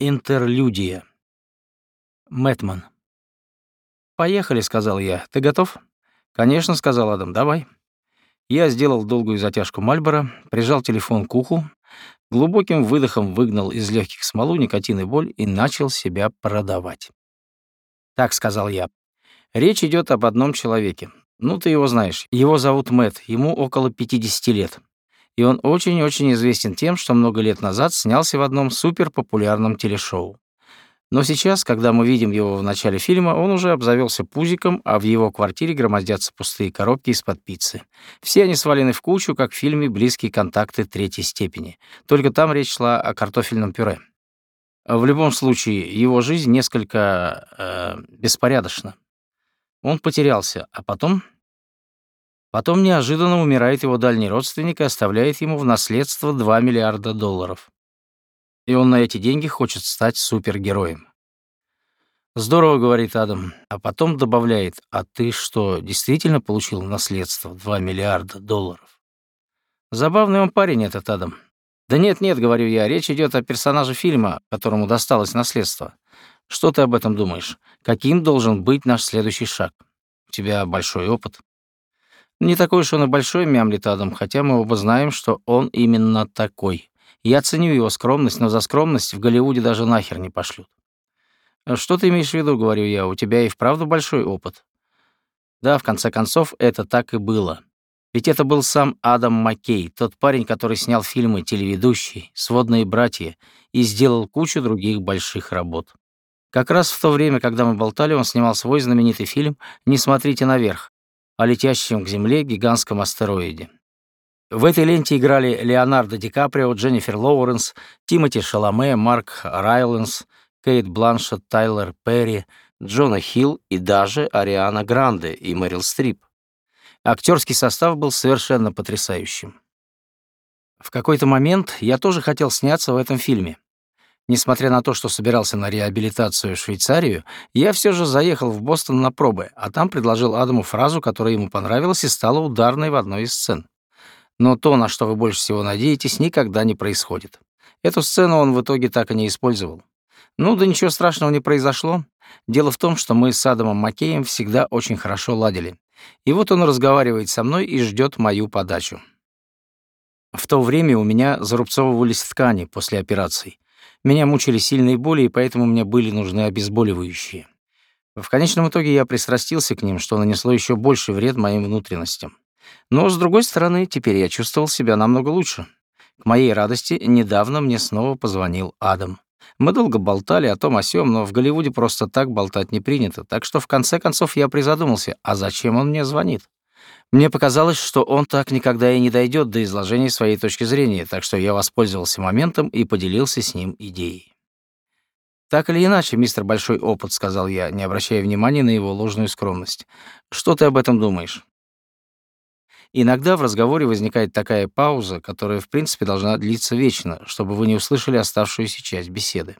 Интерлюдия. Мэтман. «Поехали», — сказал я. «Ты готов?» «Конечно», — сказал Адам. «Давай». Я сделал долгую затяжку Мальбора, прижал телефон к уху, глубоким выдохом выгнал из легких смолу, никотин и боль и начал себя продавать. «Так», — сказал я. «Речь идет об одном человеке. Ну, ты его знаешь. Его зовут Мэт, ему около 50 лет и он очень-очень известен тем, что много лет назад снялся в одном суперпопулярном телешоу. Но сейчас, когда мы видим его в начале фильма, он уже обзавелся пузиком, а в его квартире громоздятся пустые коробки из-под пиццы. Все они свалены в кучу, как в фильме «Близкие контакты третьей степени». Только там речь шла о картофельном пюре. В любом случае, его жизнь несколько э, беспорядочна. Он потерялся, а потом Потом неожиданно умирает его дальний родственник и оставляет ему в наследство 2 миллиарда долларов. И он на эти деньги хочет стать супергероем. «Здорово», — говорит Адам, а потом добавляет, «А ты что, действительно получил наследство 2 миллиарда долларов?» Забавный он парень этот Адам. «Да нет-нет», — говорю я, — «речь идет о персонаже фильма, которому досталось наследство. Что ты об этом думаешь? Каким должен быть наш следующий шаг? У тебя большой опыт». Не такой уж он и большой, мямлит Адам, хотя мы оба знаем, что он именно такой. Я ценю его скромность, но за скромность в Голливуде даже нахер не пошлют. «Э, «Что ты имеешь в виду?» — говорю я. «У тебя и вправду большой опыт». Да, в конце концов, это так и было. Ведь это был сам Адам Маккей, тот парень, который снял фильмы «Телеведущий», «Сводные братья» и сделал кучу других больших работ. Как раз в то время, когда мы болтали, он снимал свой знаменитый фильм «Не смотрите наверх», о летящем к Земле гигантском астероиде. В этой ленте играли Леонардо Ди Каприо, Дженнифер Лоуренс, Тимоти Шаломе, Марк Райленс, Кейт Бланшет, Тайлер Перри, Джона Хилл и даже Ариана Гранде и Мэрил Стрип. Актерский состав был совершенно потрясающим. В какой-то момент я тоже хотел сняться в этом фильме. Несмотря на то, что собирался на реабилитацию в Швейцарию, я все же заехал в Бостон на пробы, а там предложил Адаму фразу, которая ему понравилась и стала ударной в одной из сцен. Но то, на что вы больше всего надеетесь, никогда не происходит. Эту сцену он в итоге так и не использовал. Ну да ничего страшного не произошло. Дело в том, что мы с Адамом Маккеем всегда очень хорошо ладили. И вот он разговаривает со мной и ждет мою подачу. В то время у меня зарубцовывались ткани после операций. Меня мучили сильные боли, и поэтому мне были нужны обезболивающие. В конечном итоге я пристрастился к ним, что нанесло еще больше вред моим внутренностям. Но, с другой стороны, теперь я чувствовал себя намного лучше. К моей радости, недавно мне снова позвонил Адам. Мы долго болтали о том о сём, но в Голливуде просто так болтать не принято, так что в конце концов я призадумался, а зачем он мне звонит? Мне показалось, что он так никогда и не дойдет до изложения своей точки зрения, так что я воспользовался моментом и поделился с ним идеей. «Так или иначе, мистер Большой Опыт», — сказал я, не обращая внимания на его ложную скромность. «Что ты об этом думаешь?» Иногда в разговоре возникает такая пауза, которая, в принципе, должна длиться вечно, чтобы вы не услышали оставшуюся часть беседы.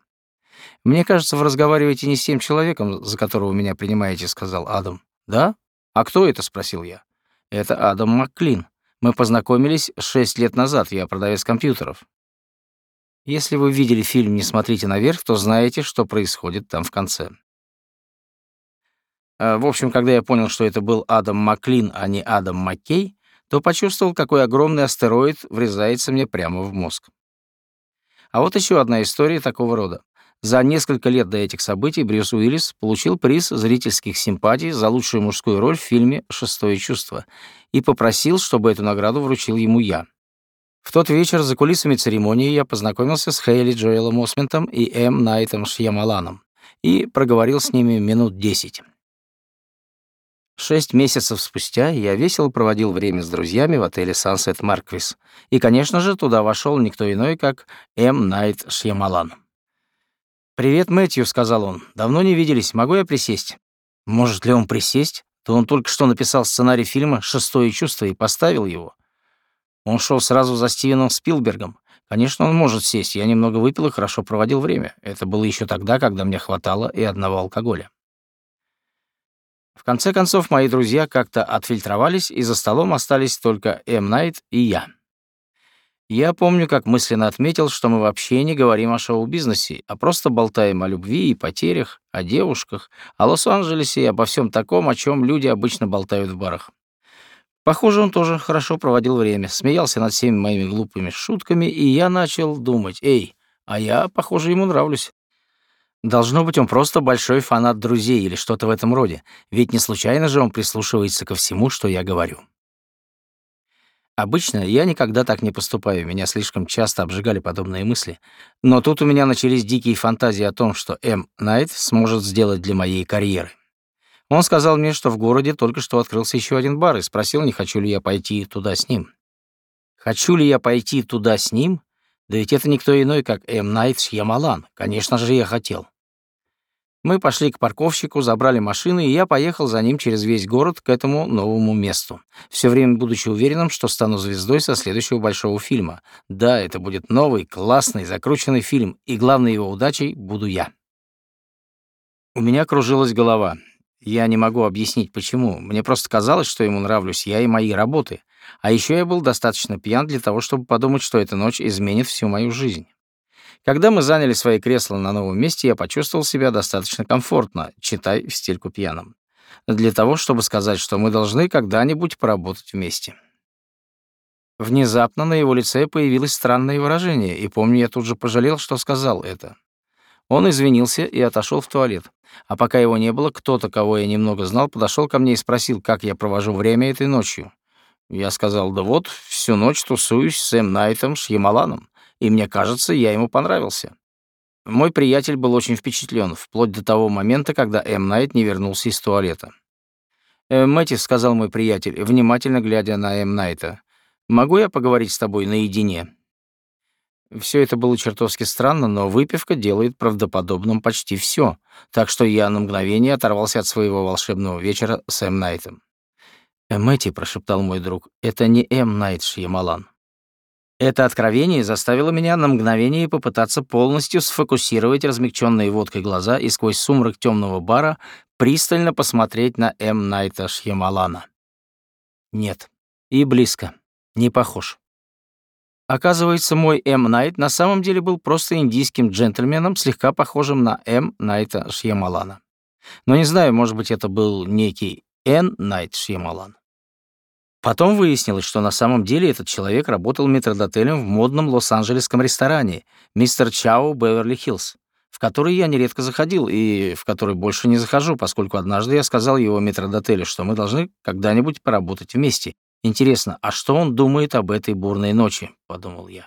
«Мне кажется, вы разговариваете не с тем человеком, за которого меня принимаете», — сказал Адам. «Да? А кто это?» — спросил я. Это Адам Макклин. Мы познакомились шесть лет назад, я продавец компьютеров. Если вы видели фильм «Не смотрите наверх», то знаете, что происходит там в конце. А, в общем, когда я понял, что это был Адам Маклин, а не Адам Маккей, то почувствовал, какой огромный астероид врезается мне прямо в мозг. А вот еще одна история такого рода. За несколько лет до этих событий Брюс Уиллис получил приз зрительских симпатий за лучшую мужскую роль в фильме «Шестое чувство» и попросил, чтобы эту награду вручил ему я. В тот вечер за кулисами церемонии я познакомился с Хейли Джоэлом Осментом и М. Найтом Шьямаланом и проговорил с ними минут десять. Шесть месяцев спустя я весело проводил время с друзьями в отеле Sunset Marquis, и, конечно же, туда вошел никто иной, как М. Найт Шьямалан. «Привет, Мэтью», — сказал он. «Давно не виделись. Могу я присесть?» Может ли он присесть? То он только что написал сценарий фильма «Шестое чувство» и поставил его. Он шел сразу за Стивеном Спилбергом. Конечно, он может сесть. Я немного выпил и хорошо проводил время. Это было еще тогда, когда мне хватало и одного алкоголя. В конце концов, мои друзья как-то отфильтровались, и за столом остались только М. Найт и я. Я помню, как мысленно отметил, что мы вообще не говорим о шоу-бизнесе, а просто болтаем о любви и потерях, о девушках, о Лос-Анджелесе и обо всем таком, о чем люди обычно болтают в барах. Похоже, он тоже хорошо проводил время, смеялся над всеми моими глупыми шутками, и я начал думать, эй, а я, похоже, ему нравлюсь. Должно быть, он просто большой фанат друзей или что-то в этом роде, ведь не случайно же он прислушивается ко всему, что я говорю. Обычно я никогда так не поступаю, меня слишком часто обжигали подобные мысли. Но тут у меня начались дикие фантазии о том, что М. Найт сможет сделать для моей карьеры. Он сказал мне, что в городе только что открылся еще один бар, и спросил, не хочу ли я пойти туда с ним. Хочу ли я пойти туда с ним? Да ведь это никто иной, как М. Найт Шьямалан. Конечно же, я хотел. Мы пошли к парковщику, забрали машины, и я поехал за ним через весь город к этому новому месту, все время будучи уверенным, что стану звездой со следующего большого фильма. Да, это будет новый, классный, закрученный фильм, и главной его удачей буду я. У меня кружилась голова. Я не могу объяснить, почему. Мне просто казалось, что ему нравлюсь я и мои работы. А еще я был достаточно пьян для того, чтобы подумать, что эта ночь изменит всю мою жизнь. Когда мы заняли свои кресла на новом месте, я почувствовал себя достаточно комфортно, читай в стельку пьяным, для того, чтобы сказать, что мы должны когда-нибудь поработать вместе. Внезапно на его лице появилось странное выражение, и помню, я тут же пожалел, что сказал это. Он извинился и отошел в туалет. А пока его не было, кто-то, кого я немного знал, подошел ко мне и спросил, как я провожу время этой ночью. Я сказал, да вот, всю ночь тусуюсь с Эм Найтом Шьямаланом и мне кажется, я ему понравился. Мой приятель был очень впечатлен, вплоть до того момента, когда М. Найт не вернулся из туалета. «Э, «Мэтти», — сказал мой приятель, внимательно глядя на М. Найта, «могу я поговорить с тобой наедине?» Все это было чертовски странно, но выпивка делает правдоподобным почти все, так что я на мгновение оторвался от своего волшебного вечера с М. Найтом. «Э, «Мэтти», — прошептал мой друг, — «это не М. Найт Шьямалан». Это откровение заставило меня на мгновение попытаться полностью сфокусировать размягченные водкой глаза и сквозь сумрак темного бара пристально посмотреть на М. Найта Шьямалана. Нет, и близко, не похож. Оказывается, мой М. Найт на самом деле был просто индийским джентльменом, слегка похожим на М. Найта Шьямалана. Но не знаю, может быть, это был некий Н. Найт Шьямалан. Потом выяснилось, что на самом деле этот человек работал метрдотелем в модном лос-анджелесском ресторане «Мистер Чао Беверли-Хиллз», в который я нередко заходил и в который больше не захожу, поскольку однажды я сказал его метрдотелю, что мы должны когда-нибудь поработать вместе. Интересно, а что он думает об этой бурной ночи, подумал я.